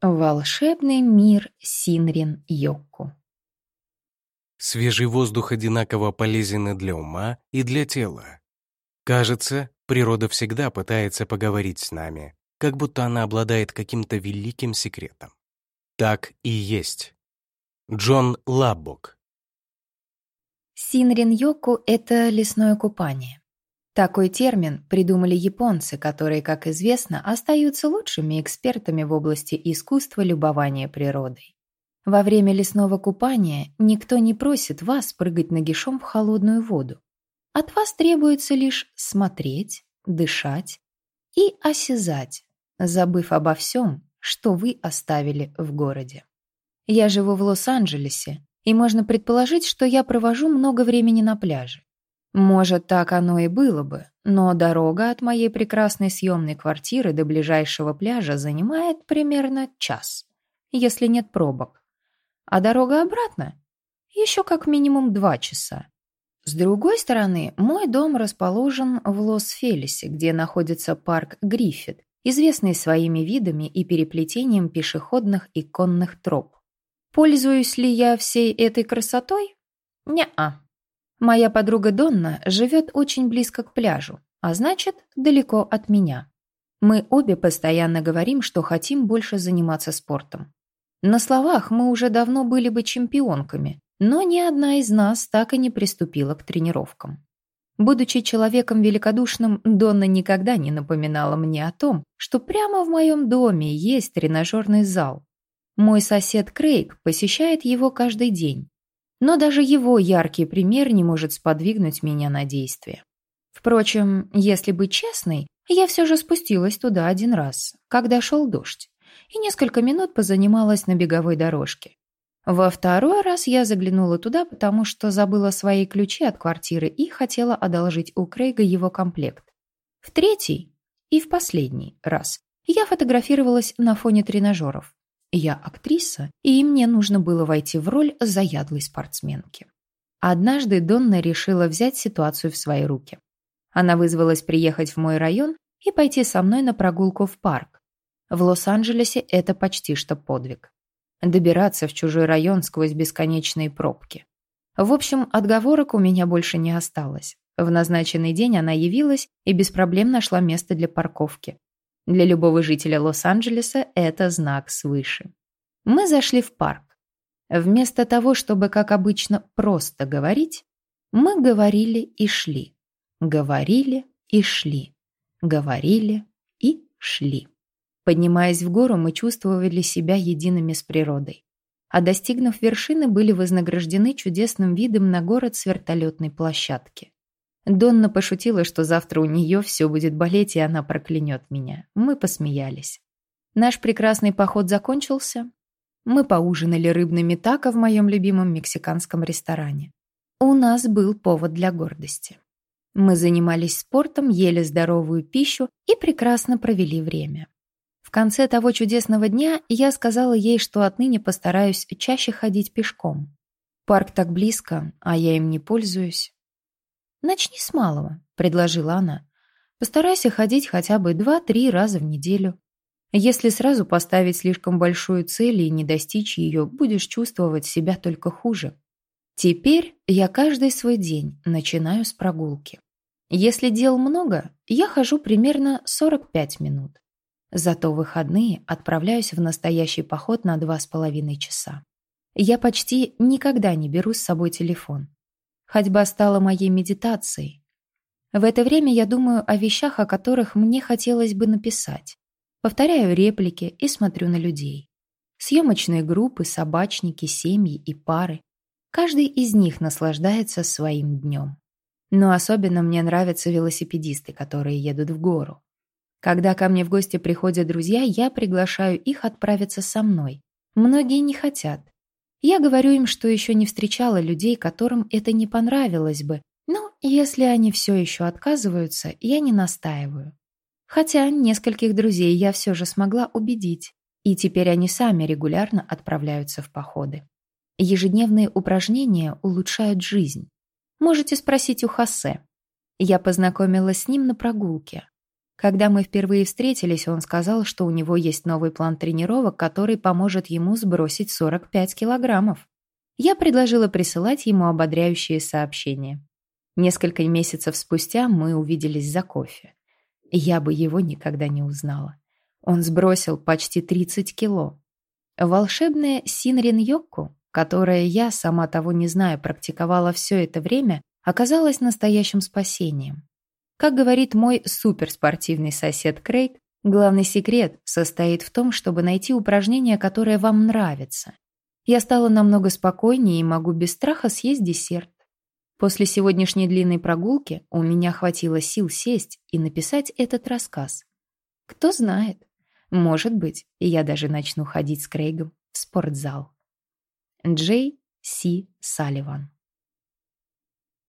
Волшебный мир Синрин-Йокку. Свежий воздух одинаково полезен и для ума, и для тела. Кажется, природа всегда пытается поговорить с нами, как будто она обладает каким-то великим секретом. Так и есть. Джон Лаббок. Синрин-Йокку — это лесное купание. Такой термин придумали японцы, которые, как известно, остаются лучшими экспертами в области искусства любования природой. Во время лесного купания никто не просит вас прыгать нагишом в холодную воду. От вас требуется лишь смотреть, дышать и осязать, забыв обо всем, что вы оставили в городе. Я живу в Лос-Анджелесе, и можно предположить, что я провожу много времени на пляже. Может, так оно и было бы, но дорога от моей прекрасной съемной квартиры до ближайшего пляжа занимает примерно час, если нет пробок. А дорога обратно? Еще как минимум два часа. С другой стороны, мой дом расположен в Лос-Фелисе, где находится парк Гриффит, известный своими видами и переплетением пешеходных и конных троп. Пользуюсь ли я всей этой красотой? Не-а. Моя подруга Донна живет очень близко к пляжу, а значит, далеко от меня. Мы обе постоянно говорим, что хотим больше заниматься спортом. На словах мы уже давно были бы чемпионками, но ни одна из нас так и не приступила к тренировкам. Будучи человеком великодушным, Донна никогда не напоминала мне о том, что прямо в моем доме есть тренажерный зал. Мой сосед Крейг посещает его каждый день, но даже его яркий пример не может сподвигнуть меня на действие. Впрочем, если быть честной, я все же спустилась туда один раз, когда шел дождь, и несколько минут позанималась на беговой дорожке. Во второй раз я заглянула туда, потому что забыла свои ключи от квартиры и хотела одолжить у Крейга его комплект. В третий и в последний раз я фотографировалась на фоне тренажеров. Я актриса, и мне нужно было войти в роль заядлой спортсменки. Однажды Донна решила взять ситуацию в свои руки. Она вызвалась приехать в мой район и пойти со мной на прогулку в парк. В Лос-Анджелесе это почти что подвиг. Добираться в чужой район сквозь бесконечные пробки. В общем, отговорок у меня больше не осталось. В назначенный день она явилась и без проблем нашла место для парковки. Для любого жителя Лос-Анджелеса это знак свыше. Мы зашли в парк. Вместо того, чтобы, как обычно, просто говорить, мы говорили и шли. Говорили и шли. Говорили и шли. Поднимаясь в гору, мы чувствовали себя едиными с природой. А достигнув вершины, были вознаграждены чудесным видом на город с вертолетной площадки. Донна пошутила, что завтра у нее все будет болеть, и она проклянет меня. Мы посмеялись. Наш прекрасный поход закончился. Мы поужинали рыбными тако в моем любимом мексиканском ресторане. У нас был повод для гордости. Мы занимались спортом, ели здоровую пищу и прекрасно провели время. В конце того чудесного дня я сказала ей, что отныне постараюсь чаще ходить пешком. Парк так близко, а я им не пользуюсь. «Начни с малого», — предложила она. «Постарайся ходить хотя бы два-три раза в неделю. Если сразу поставить слишком большую цель и не достичь ее, будешь чувствовать себя только хуже. Теперь я каждый свой день начинаю с прогулки. Если дел много, я хожу примерно 45 минут. Зато в выходные отправляюсь в настоящий поход на два с половиной часа. Я почти никогда не беру с собой телефон. Ходьба стала моей медитацией. В это время я думаю о вещах, о которых мне хотелось бы написать. Повторяю реплики и смотрю на людей. Съемочные группы, собачники, семьи и пары. Каждый из них наслаждается своим днем. Но особенно мне нравятся велосипедисты, которые едут в гору. Когда ко мне в гости приходят друзья, я приглашаю их отправиться со мной. Многие не хотят. Я говорю им, что еще не встречала людей, которым это не понравилось бы. Но если они все еще отказываются, я не настаиваю. Хотя нескольких друзей я все же смогла убедить, и теперь они сами регулярно отправляются в походы. Ежедневные упражнения улучшают жизнь. Можете спросить у Хосе. Я познакомилась с ним на прогулке. Когда мы впервые встретились, он сказал, что у него есть новый план тренировок, который поможет ему сбросить 45 килограммов. Я предложила присылать ему ободряющие сообщения. Несколько месяцев спустя мы увиделись за кофе. Я бы его никогда не узнала. Он сбросил почти 30 кило. Волшебная Синрин-йокку, которая я, сама того не зная, практиковала все это время, оказалась настоящим спасением. Как говорит мой суперспортивный сосед Крейг, главный секрет состоит в том, чтобы найти упражнение, которое вам нравится. Я стала намного спокойнее и могу без страха съесть десерт. После сегодняшней длинной прогулки у меня хватило сил сесть и написать этот рассказ. Кто знает, может быть, я даже начну ходить с Крейгом в спортзал. Джей Си Салливан